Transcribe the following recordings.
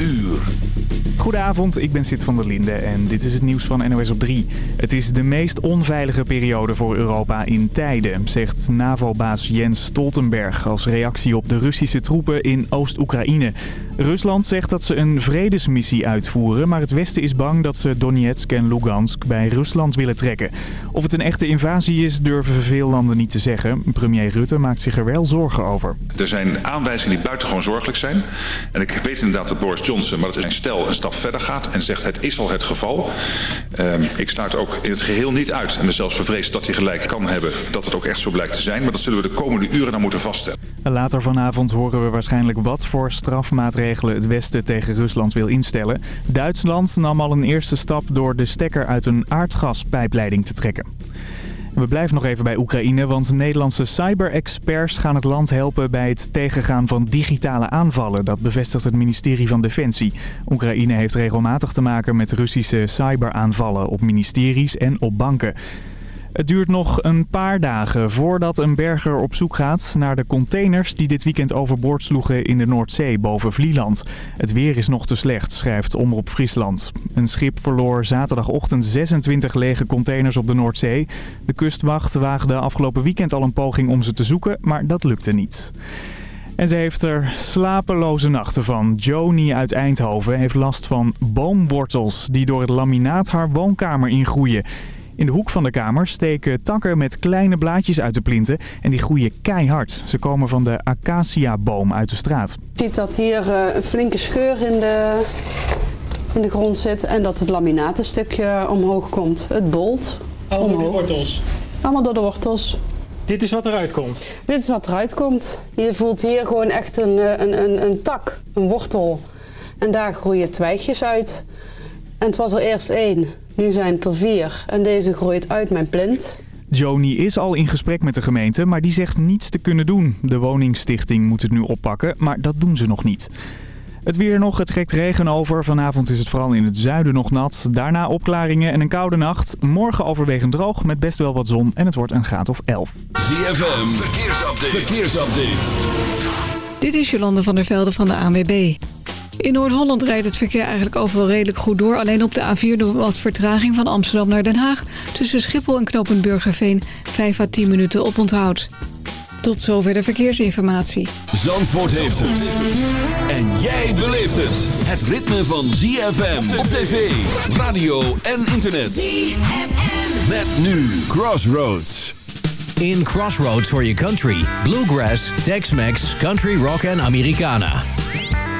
uur. Goedenavond, ik ben Sid van der Linde en dit is het nieuws van NOS op 3. Het is de meest onveilige periode voor Europa in tijden, zegt NAVO-baas Jens Stoltenberg... als reactie op de Russische troepen in Oost-Oekraïne. Rusland zegt dat ze een vredesmissie uitvoeren... maar het Westen is bang dat ze Donetsk en Lugansk bij Rusland willen trekken. Of het een echte invasie is, durven veel landen niet te zeggen. Premier Rutte maakt zich er wel zorgen over. Er zijn aanwijzingen die buitengewoon zorgelijk zijn. En ik weet inderdaad dat Boris Johnson, maar dat is een stel, een stap verder gaat... en zegt het is al het geval. Um, ik sluit ook in het geheel niet uit. En ben zelfs bevreesd dat hij gelijk kan hebben dat het ook echt zo blijkt te zijn. Maar dat zullen we de komende uren dan moeten vaststellen. Later vanavond horen we waarschijnlijk wat voor strafmaatregelen het Westen tegen Rusland wil instellen. Duitsland nam al een eerste stap door de stekker uit een aardgaspijpleiding te trekken. We blijven nog even bij Oekraïne, want Nederlandse cyber-experts gaan het land helpen bij het tegengaan van digitale aanvallen. Dat bevestigt het ministerie van Defensie. Oekraïne heeft regelmatig te maken met Russische cyberaanvallen op ministeries en op banken. Het duurt nog een paar dagen voordat een berger op zoek gaat naar de containers die dit weekend overboord sloegen in de Noordzee boven Vlieland. Het weer is nog te slecht, schrijft Omroep Friesland. Een schip verloor zaterdagochtend 26 lege containers op de Noordzee. De kustwacht waagde afgelopen weekend al een poging om ze te zoeken, maar dat lukte niet. En ze heeft er slapeloze nachten van. Joni uit Eindhoven heeft last van boomwortels die door het laminaat haar woonkamer ingroeien. In de hoek van de kamer steken takken met kleine blaadjes uit de plinten en die groeien keihard. Ze komen van de acaciaboom uit de straat. Je ziet dat hier eh, een flinke scheur in de, in de grond zit en dat het laminaat een stukje omhoog komt. Het bolt Allemaal door de wortels? Allemaal door de wortels. Dit is wat eruit komt? Dit is wat eruit komt. Je voelt hier gewoon echt een, eh, een, een, een tak, een wortel. En daar groeien twijgjes uit. En het was er eerst één. Nu zijn het er vier en deze groeit uit mijn plint. Joni is al in gesprek met de gemeente, maar die zegt niets te kunnen doen. De woningstichting moet het nu oppakken, maar dat doen ze nog niet. Het weer nog, het trekt regen over. Vanavond is het vooral in het zuiden nog nat. Daarna opklaringen en een koude nacht. Morgen overwegend droog met best wel wat zon en het wordt een graad of 11. ZFM, verkeersupdate. verkeersupdate. Dit is Jolande van der Velde van de ANWB. In Noord-Holland rijdt het verkeer eigenlijk overal redelijk goed door. Alleen op de A4 door wat vertraging van Amsterdam naar Den Haag. Tussen Schiphol en knooppunt Burgerveen 5 à 10 minuten oponthoud. Tot zover de verkeersinformatie. Zandvoort heeft het. En jij beleeft het. Het ritme van ZFM op tv, radio en internet. ZFM. Met nu Crossroads. In Crossroads for your country. Bluegrass, Tex-Mex, Country Rock en Americana.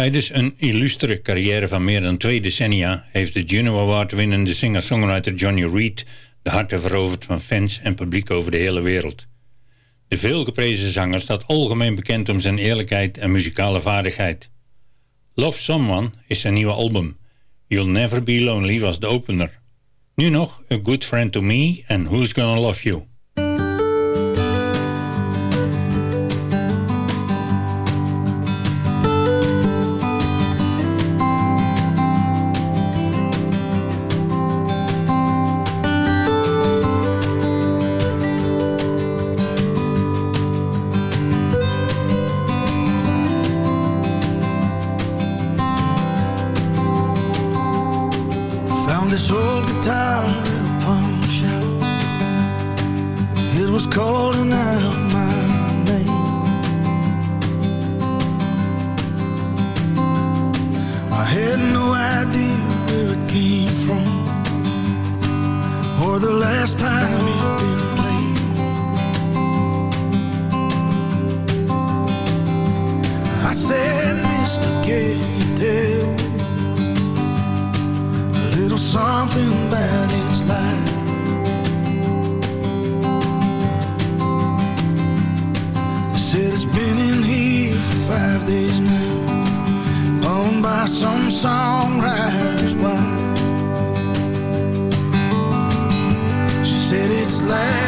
Tijdens een illustere carrière van meer dan twee decennia heeft de Juno Award winnende singer-songwriter Johnny Reed de harten veroverd van fans en publiek over de hele wereld. De veelgeprezen zanger staat algemeen bekend om zijn eerlijkheid en muzikale vaardigheid. Love Someone is zijn nieuwe album. You'll Never Be Lonely was de opener. Nu nog A Good Friend to Me en Who's Gonna Love You. And this old guitar it punk It was calling out my name. I had no idea where it came from Or the last time it been played. I said, mister, can you tell something that it's like. They said it's been in here for five days now, owned by some songwriter's wife. She said it's like.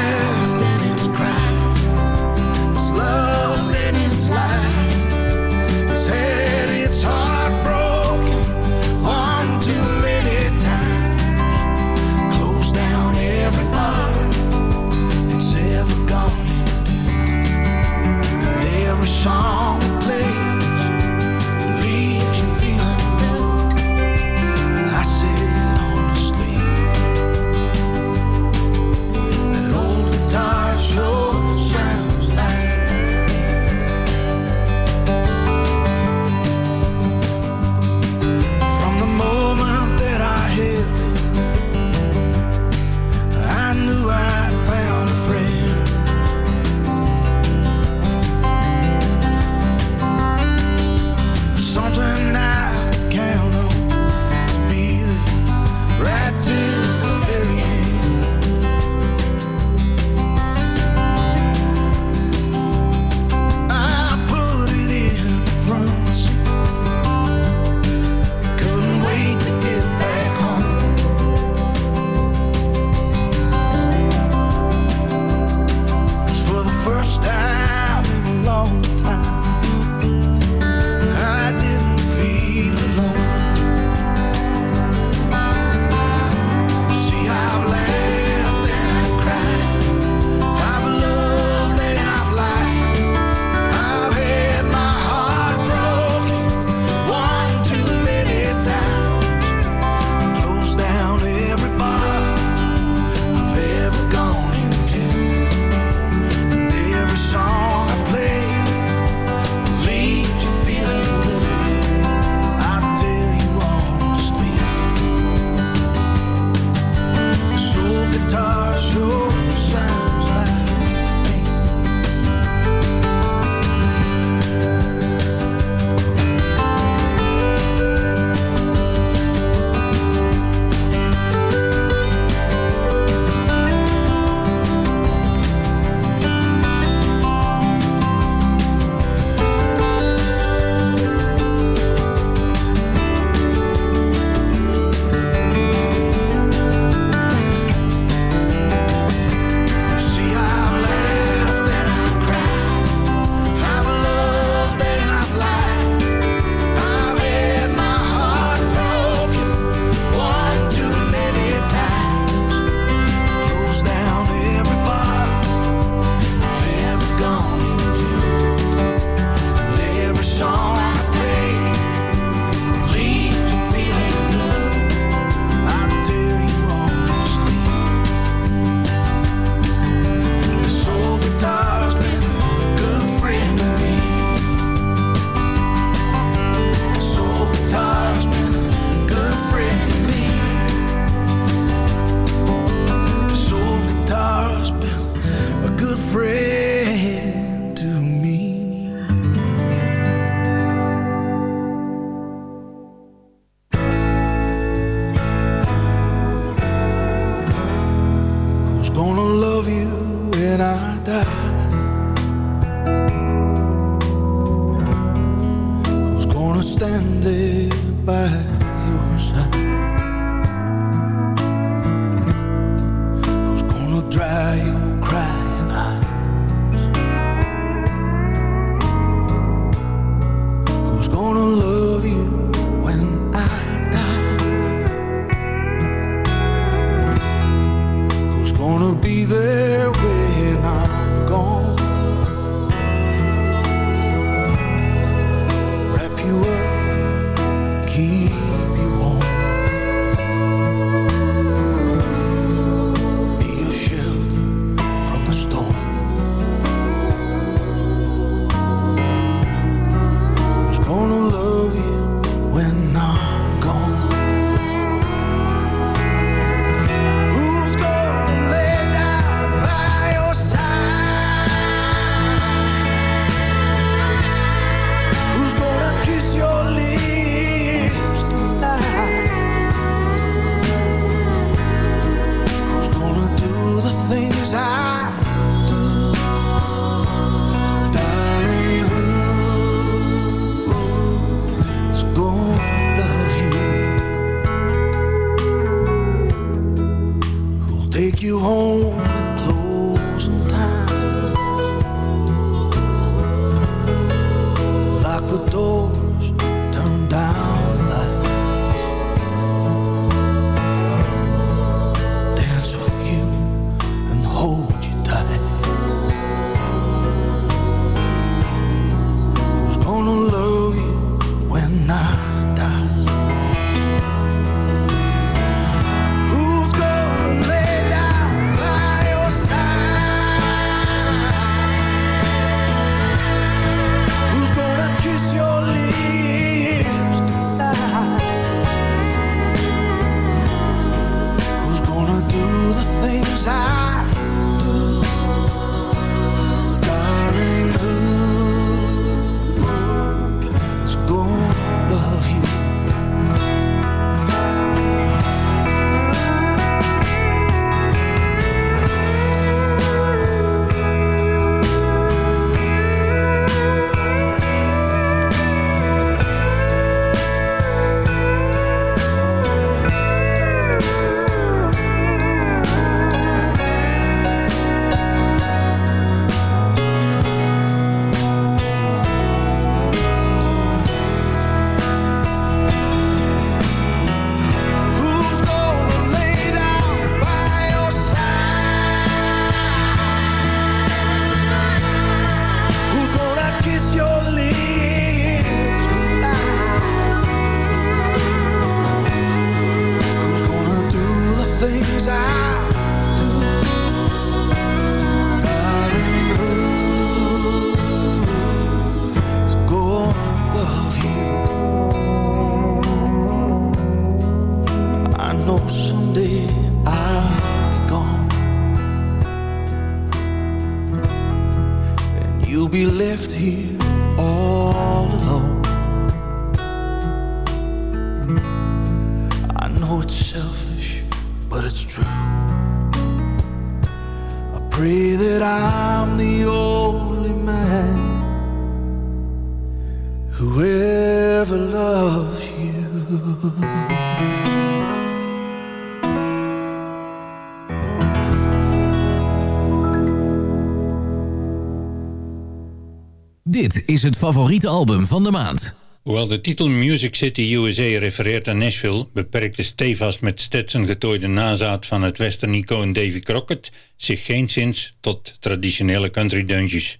Is het favoriete album van de maand. Hoewel de titel Music City USA refereert aan Nashville... beperkt de stevast met Stetson getooide nazaat van het western-icoon Davy Crockett... zich geen zins tot traditionele country deuntjes.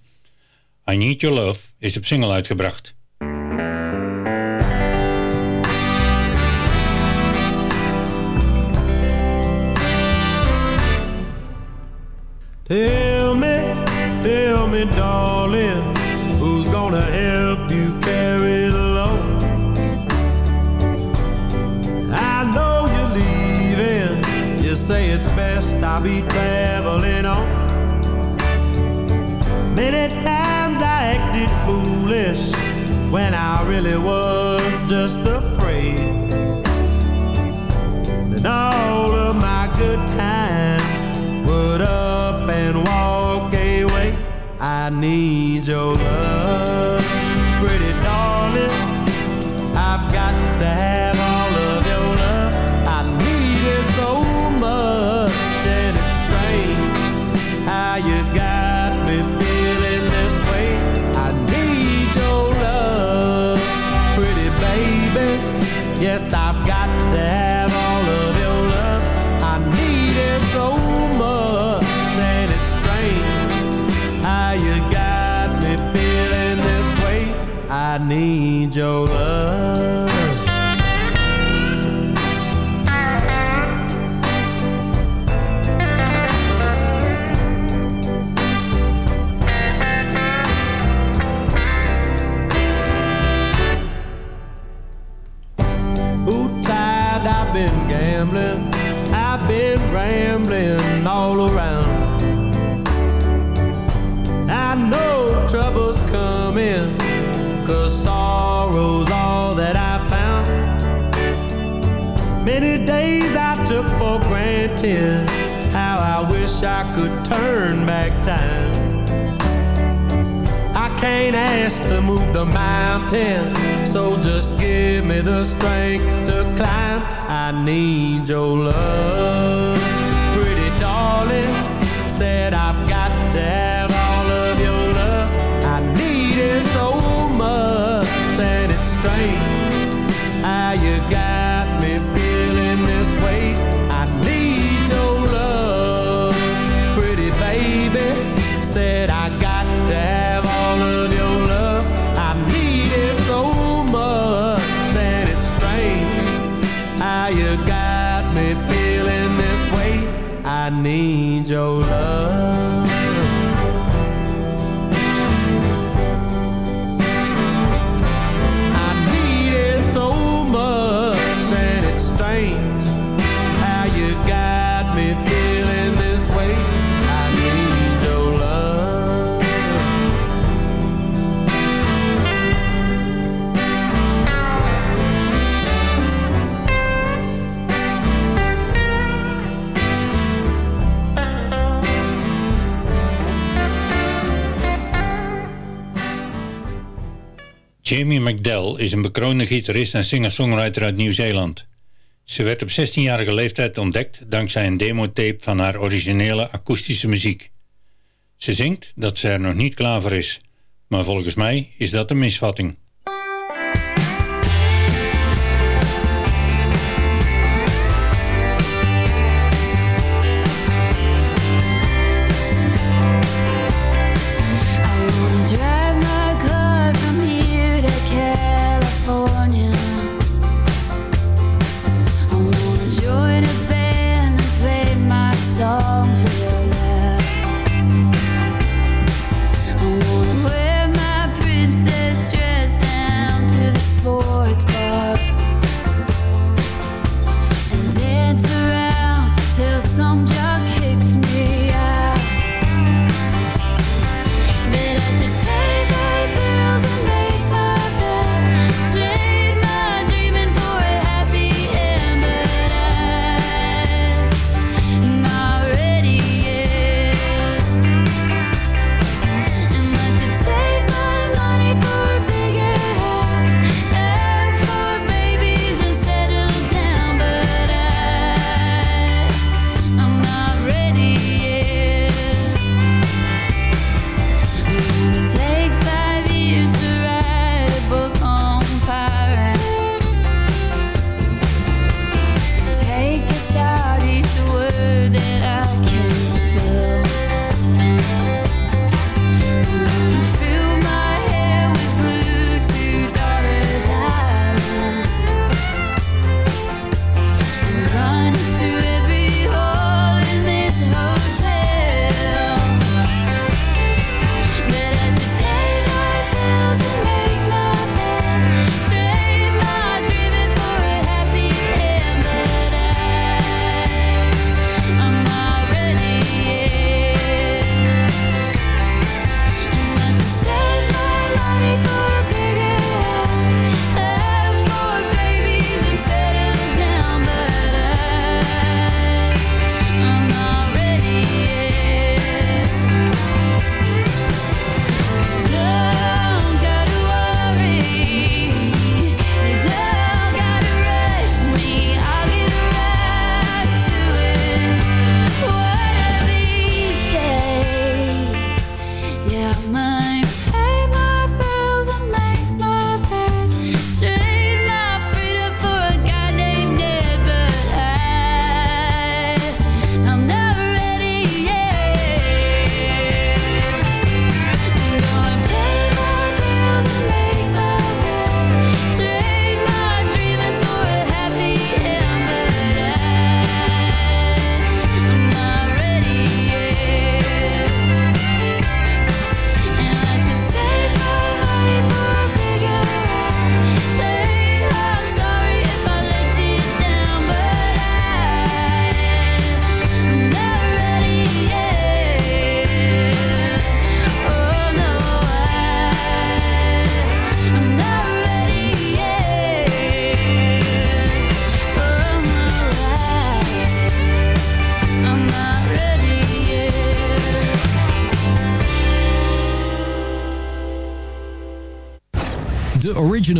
I Need Your Love is op single uitgebracht. Tell me, tell me darling gonna help you carry the load. I know you're leaving. You say it's best I be traveling on. Many times I acted foolish when I really was just afraid. And all of my good times would away. I need your love, how I wish I could turn back time. I can't ask to move the mountain, so just give me the strength to climb. I need your love. I need your love. Amy McDell is een bekroonde gitarist en singer-songwriter uit Nieuw-Zeeland. Ze werd op 16-jarige leeftijd ontdekt dankzij een demotape van haar originele akoestische muziek. Ze zingt dat ze er nog niet klaar voor is, maar volgens mij is dat een misvatting.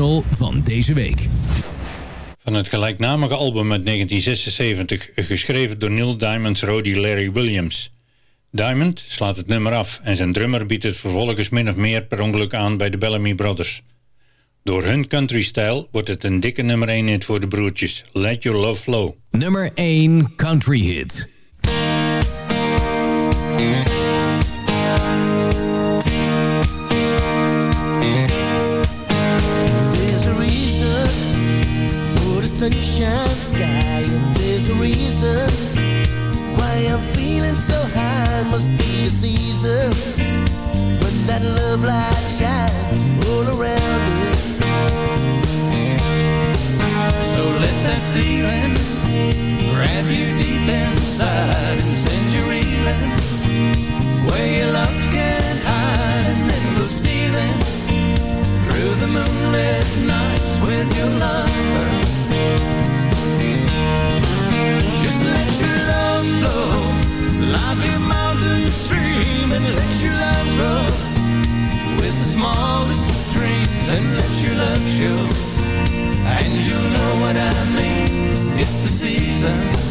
Original van deze week. Van het gelijknamige album uit 1976, geschreven door Neil Diamond's Roddy Larry Williams. Diamond slaat het nummer af en zijn drummer biedt het vervolgens min of meer per ongeluk aan bij de Bellamy Brothers. Door hun country-stijl wordt het een dikke nummer 1 hit voor de broertjes. Let Your Love Flow. Nummer 1 country hit. Sunshine sky, and there's a reason why I'm feeling so high. Must be the season when that love light shines all around it. So let that feeling grab you deep inside and send you reeling where your love can hide and then go stealing the moonlit nights with your lover. Just let your love flow like a mountain stream and let your love grow with the smallest of dreams and let your love show. And you'll know what I mean. It's the season.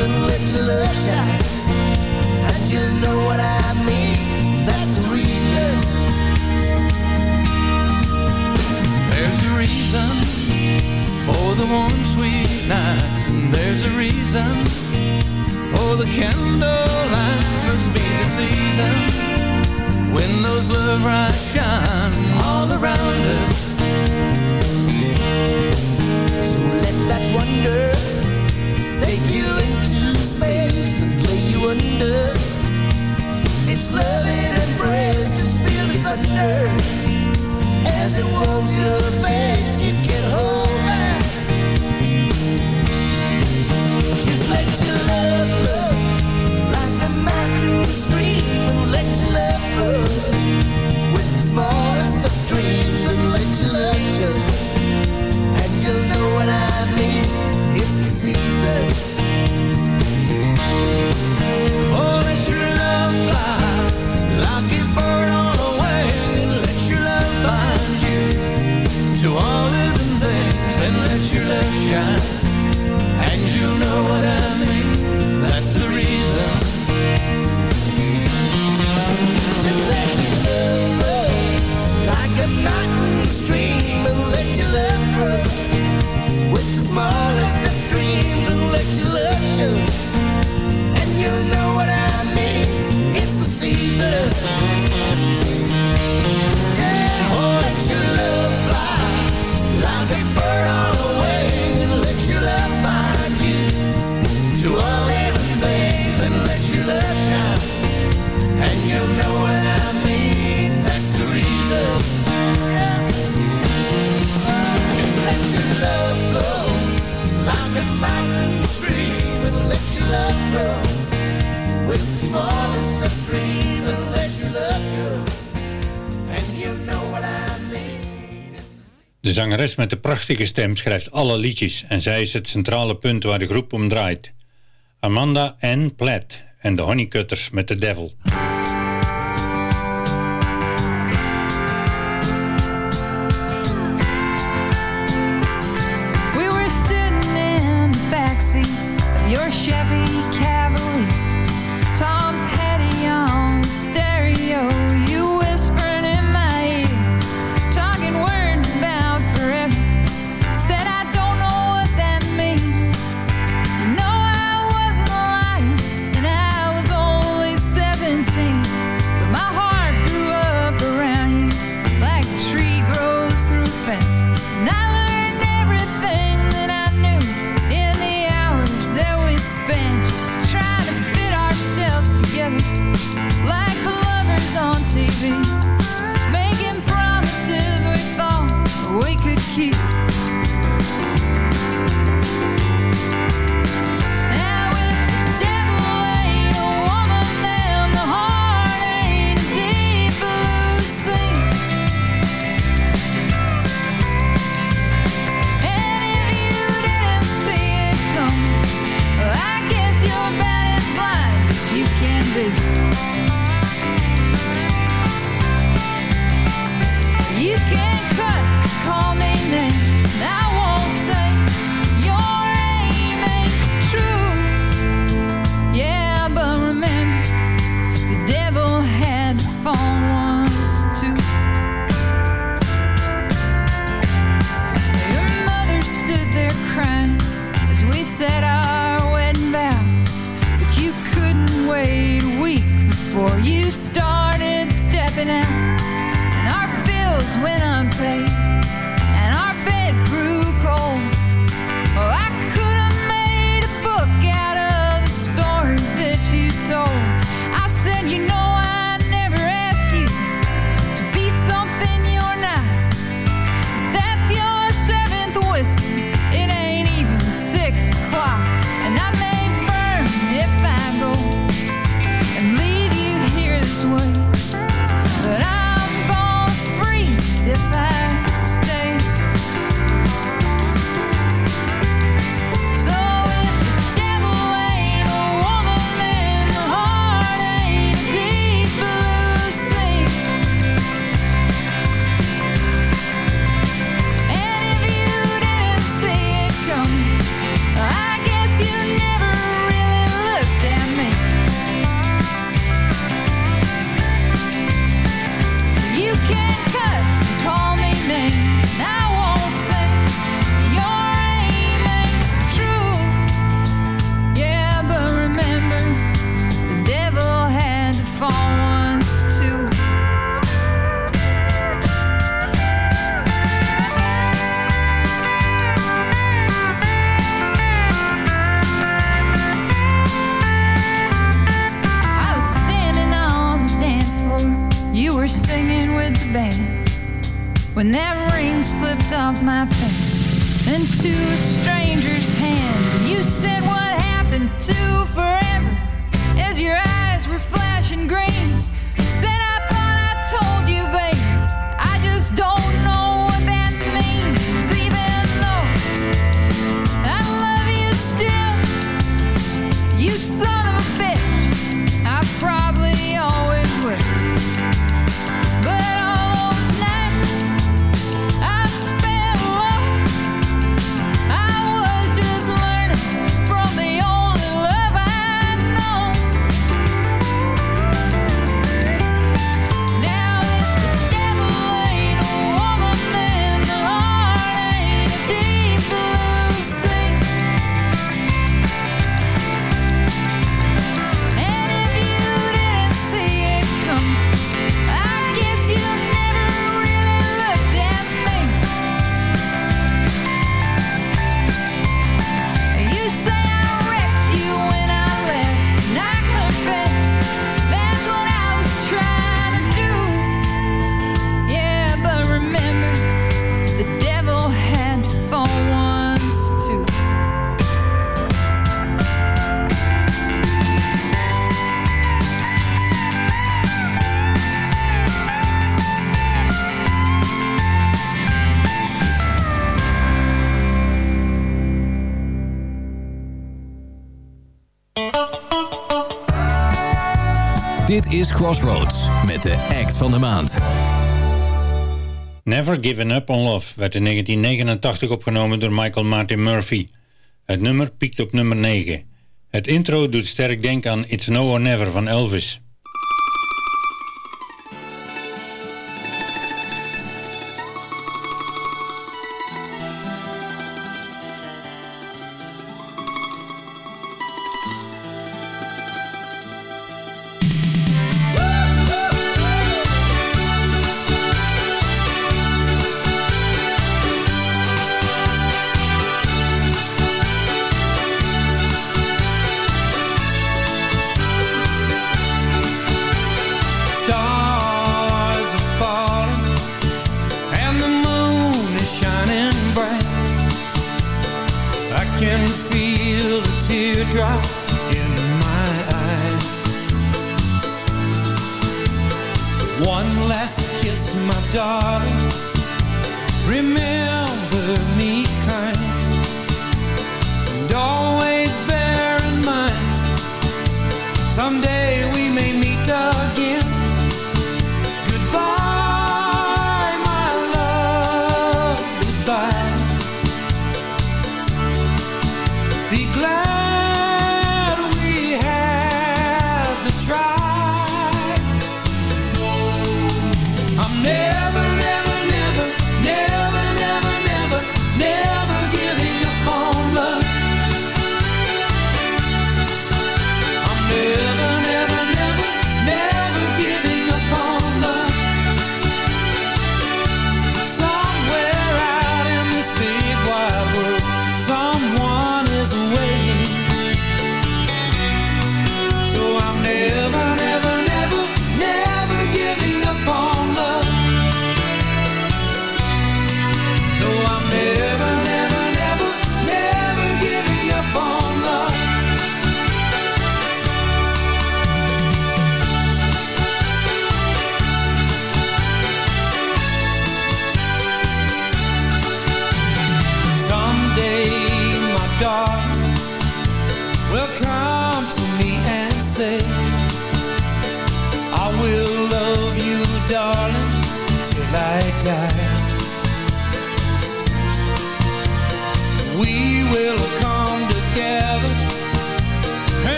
And let your love shine. And you'll know what I mean. That's the reason. There's a reason for the warm, sweet nights, and there's a reason for the candle lights. Must be the season when those love lights shine all around us. So let that wonder and under. It's loving embrace, just feel the thunder as it warms your face. Shine. Zangeres met de prachtige stem schrijft alle liedjes en zij is het centrale punt waar de groep om draait. Amanda Ann Platt en de Honeycutters met The Devil. Dit is Crossroads met de act van de maand. Never Given Up on Love werd in 1989 opgenomen door Michael Martin Murphy. Het nummer piekt op nummer 9. Het intro doet sterk denken aan It's No or Never van Elvis.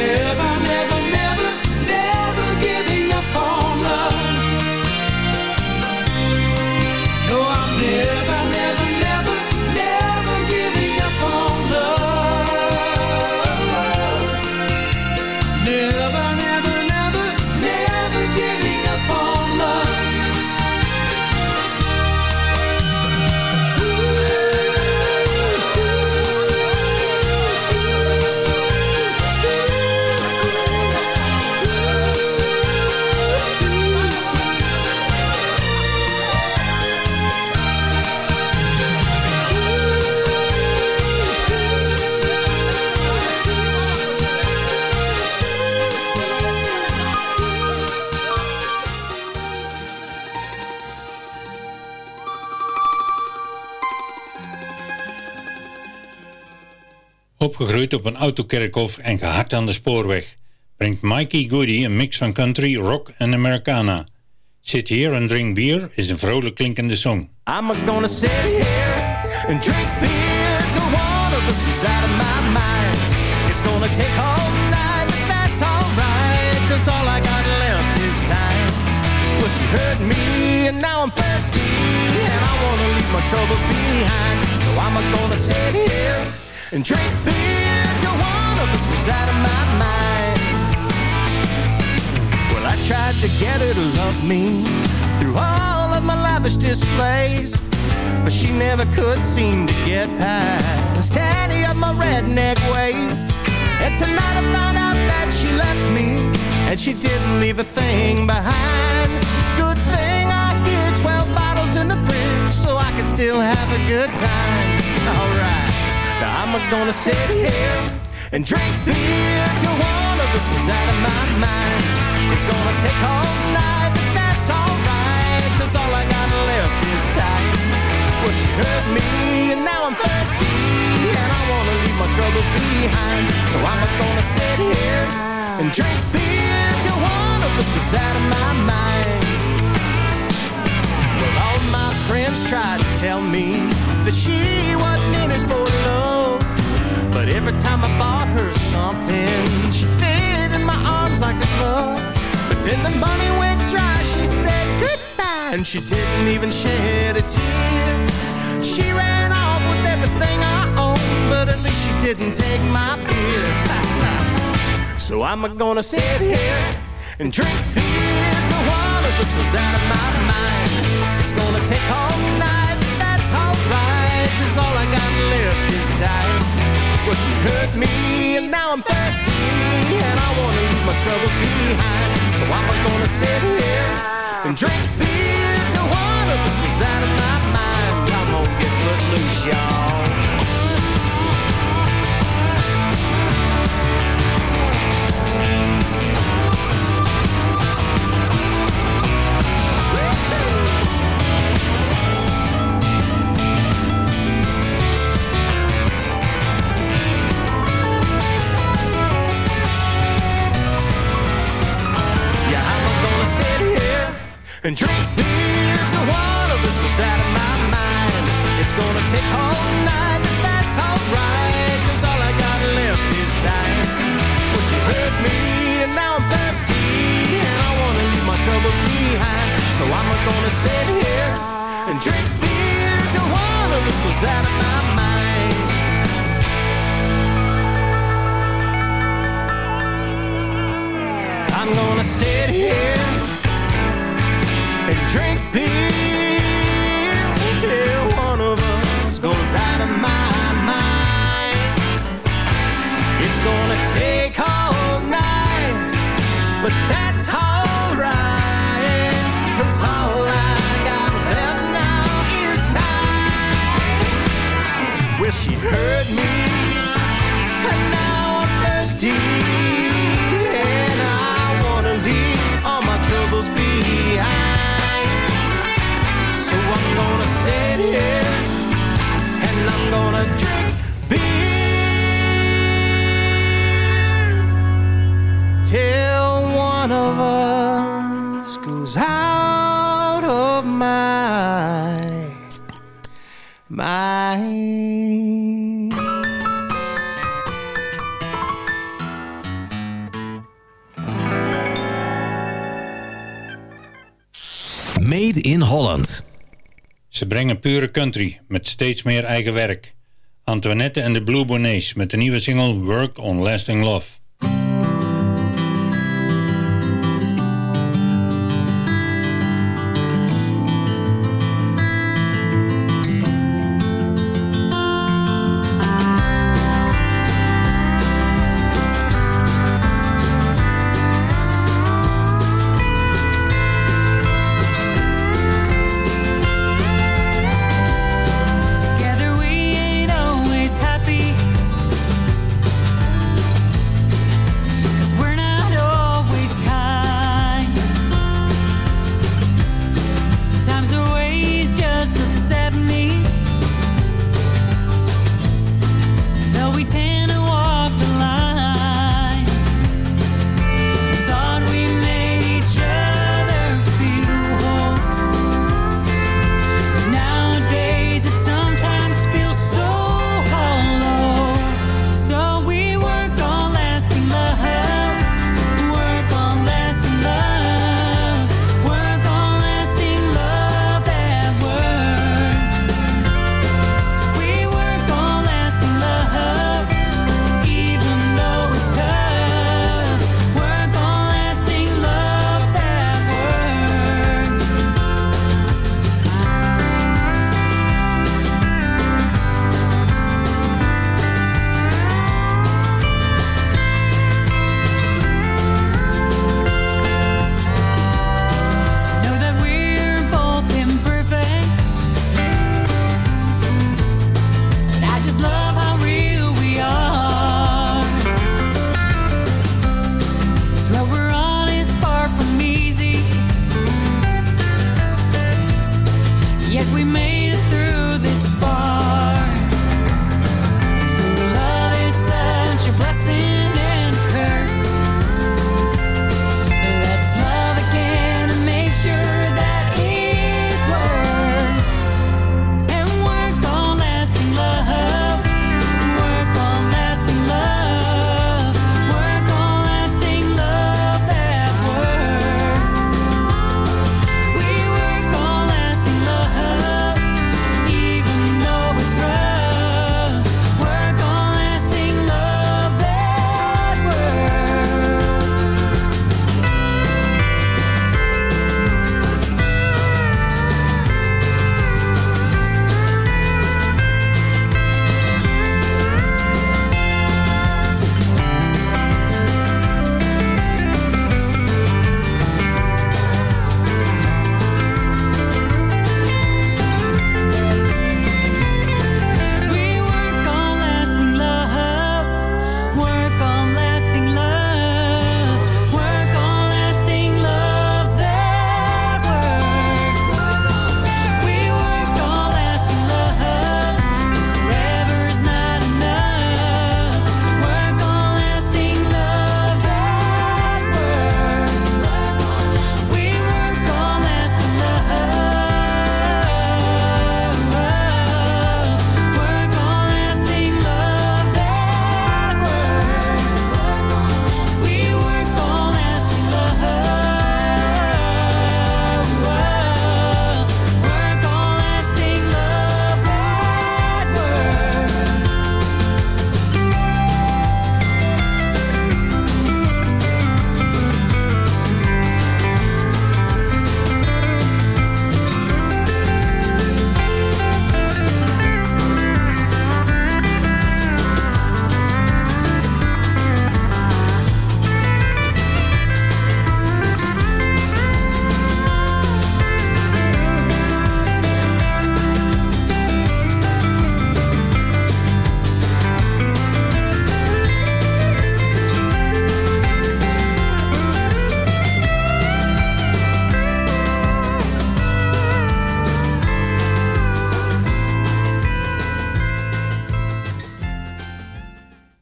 I'm Op een autokerkhof en gehakt aan de spoorweg, brengt Mikey Goody een mix van country, rock en Americana. Sit Here and Drink Beer is een vrolijk klinkende song. I'm gonna sit here and drink beer till one of us goes out of my mind. It's gonna take all night, but that's alright, cause all I got left is time. Well, she hurt me, and now I'm thirsty, and I wanna leave my troubles behind. So I'm gonna sit here and drink beer us goes out of my mind. Well, I tried to get her to love me through all of my lavish displays, but she never could seem to get past any of my redneck ways. And tonight I found out that she left me, and she didn't leave a thing behind. Good thing I hid 12 bottles in the fridge so I could still have a good time. Alright, now I'm gonna sit here and drink beer till one of us goes out of my mind. It's gonna take all night, but that's alright, cause all I got left is time. Well, she hurt me, and now I'm thirsty, and I wanna leave my troubles behind. So I'm gonna sit here and drink beer till one of us goes out of my mind. Well, all my friends tried to tell me that she wasn't in it for love. But every time I bought her something, she fit in my arms like a glove. But then the money went dry, she said goodbye, and she didn't even shed a tear. She ran off with everything I own, but at least she didn't take my beer. So I'm gonna sit here and drink beer till one of us goes out of my mind. It's gonna take all night, alright, cause all I got left is time. Well, she hurt me, and now I'm thirsty, and I wanna leave my troubles behind. So I'm gonna sit here and drink beer till one of us goes out of my mind. Come on, get footloose, y'all. and drink me until one of us goes out of my mind. It's gonna take all night, but that's alright, cause all I got left is time. Well, she hurt me, and now I'm thirsty, and I wanna leave my troubles behind. So I'm gonna sit here and drink beer till one of us goes out of my mind. I'm gonna sit here and drink beer until one of us goes out of my mind. It's gonna take all night, but that's alright, cause all I got left now is time. Well, she heard me sit here and I'm gonna drink beer till one of us goes out of my mind. Made in Holland. Ze brengen pure country met steeds meer eigen werk. Antoinette en de Blue Bonnets met de nieuwe single Work on Lasting Love.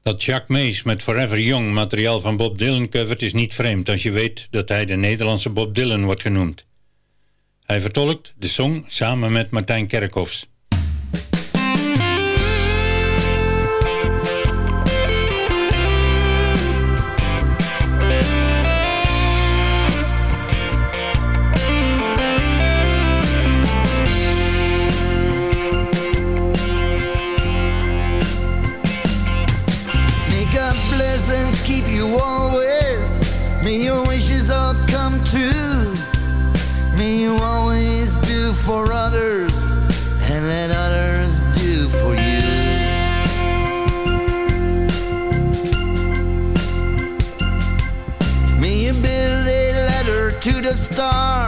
Dat Jacques Mees met Forever Young materiaal van Bob Dylan covert is niet vreemd als je weet dat hij de Nederlandse Bob Dylan wordt genoemd. Hij vertolkt de song samen met Martijn Kerkhoffs. star.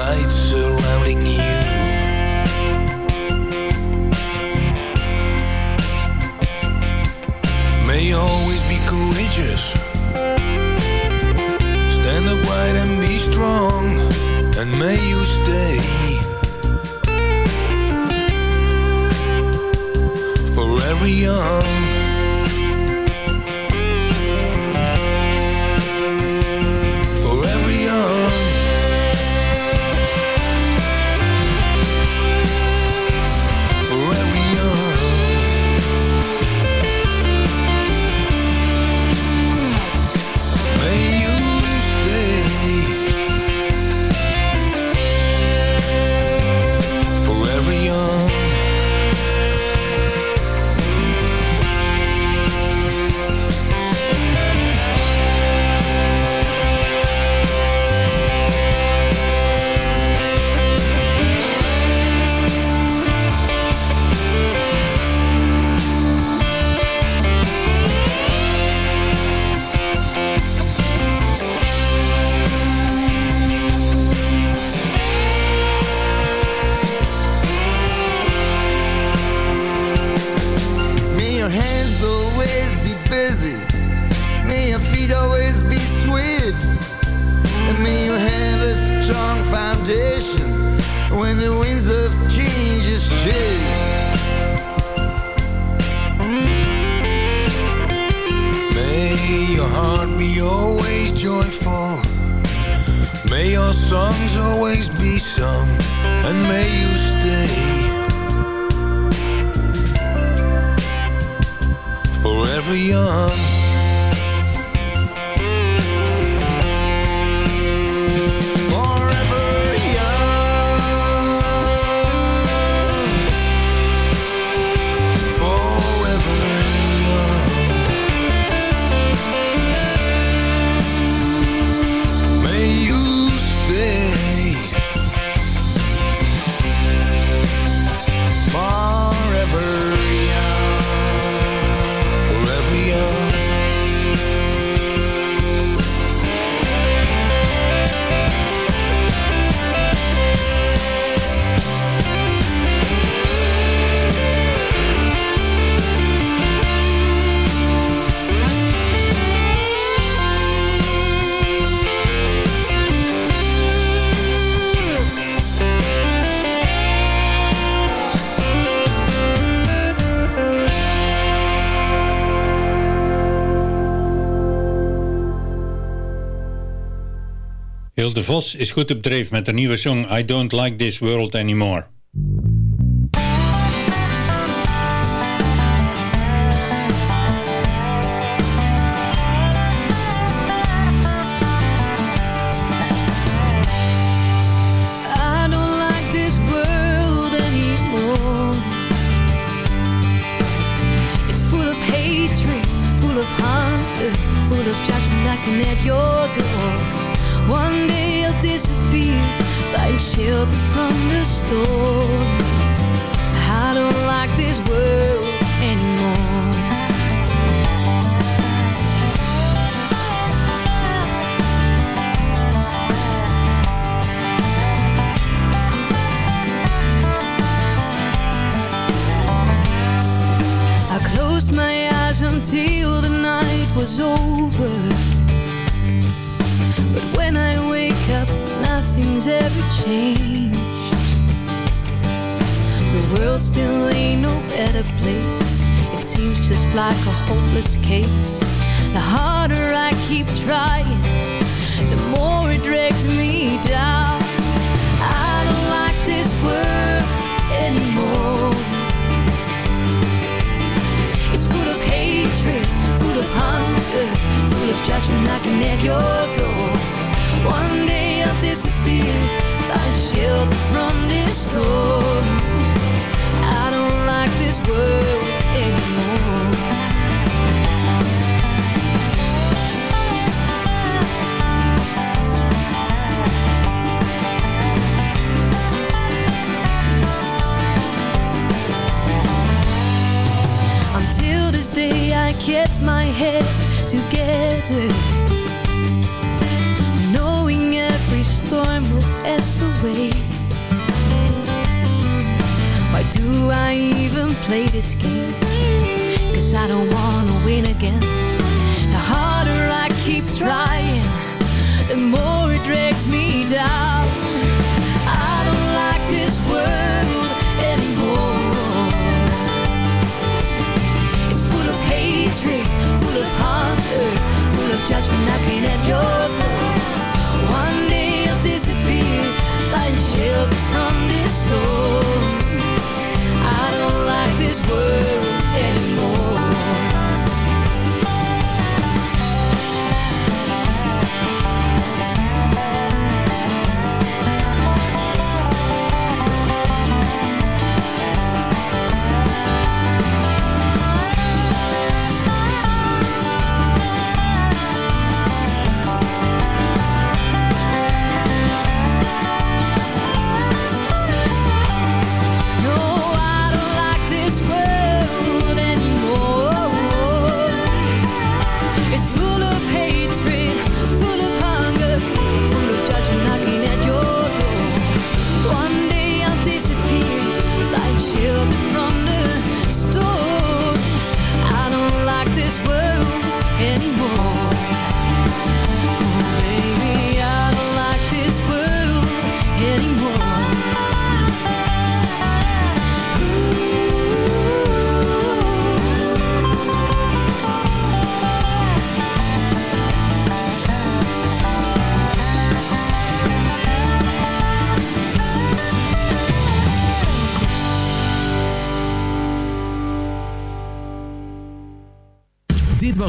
lights your heart be always joyful. May your songs always be sung And may you stay. Forever young. Hilde Vos is goed op dreef met de nieuwe song I Don't Like This World Anymore. Over. But when I wake up, nothing's ever changed. The world still ain't no better place. It seems just like a hopeless case. The harder I keep trying, the more it drags me down. I don't like this world anymore. It's full of hatred, of hunger, full of judgment knocking at your door. One day I'll disappear, find shelter from this storm. I don't like this world anymore. Day I kept my head together Knowing every storm will pass away. Why do I even play this game? Cause I don't wanna win again. The harder I keep trying The more it drags me down. I don't like this world hatred, full of hunger,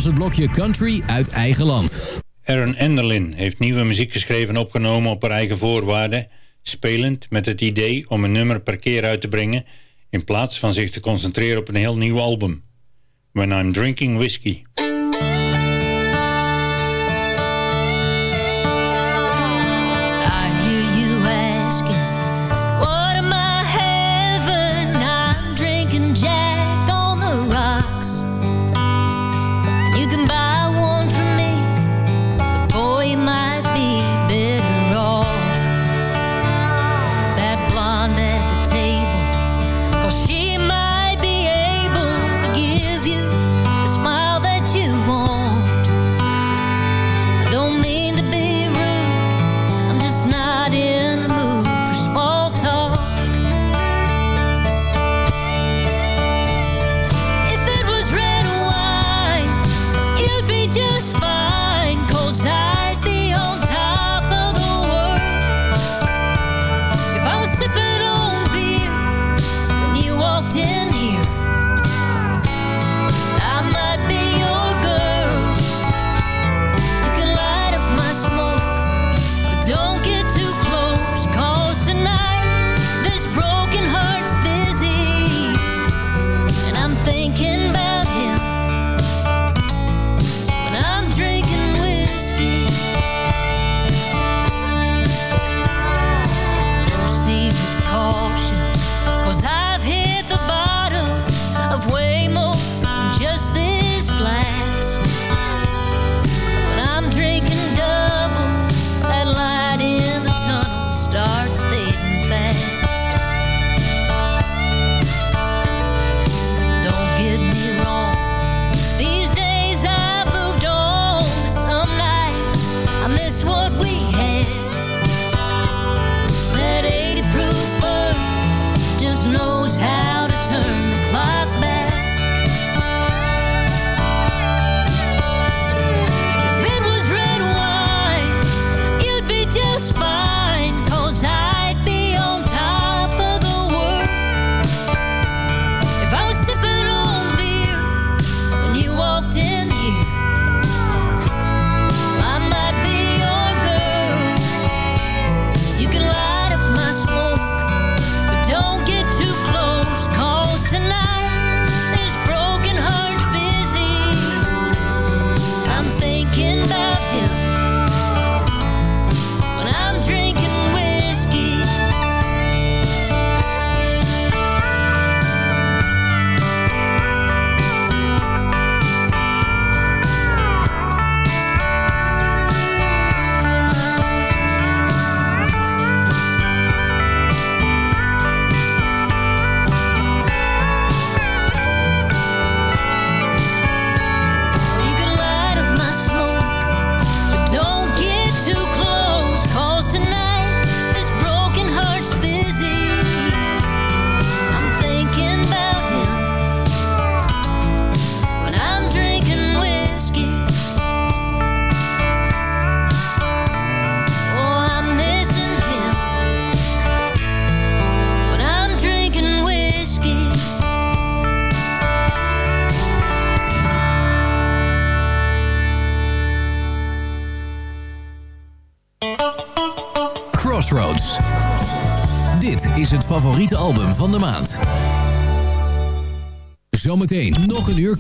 was het blokje Country uit eigen land. Aaron Enderlin heeft nieuwe muziek geschreven en opgenomen op haar eigen voorwaarden, spelend met het idee om een nummer per keer uit te brengen in plaats van zich te concentreren op een heel nieuw album. When I'm Drinking Whiskey.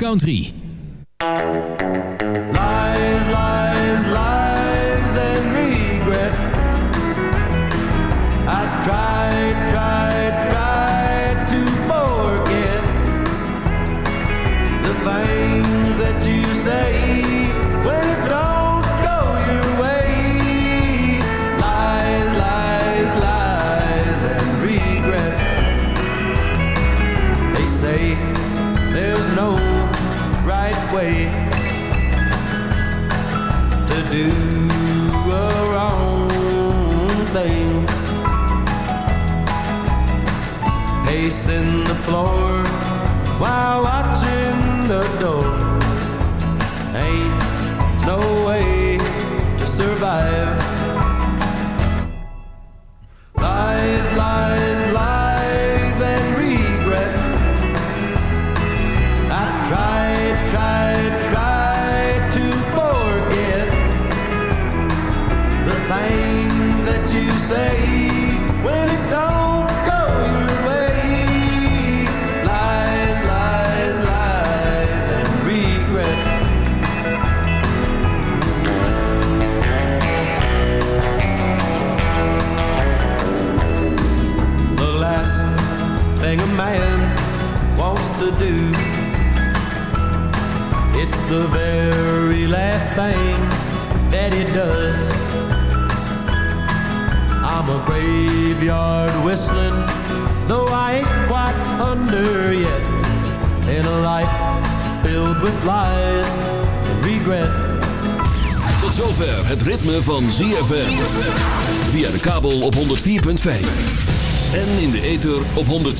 Country.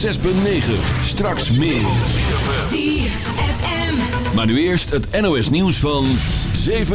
6.9. Straks meer. Maar nu eerst het NOS nieuws van 7.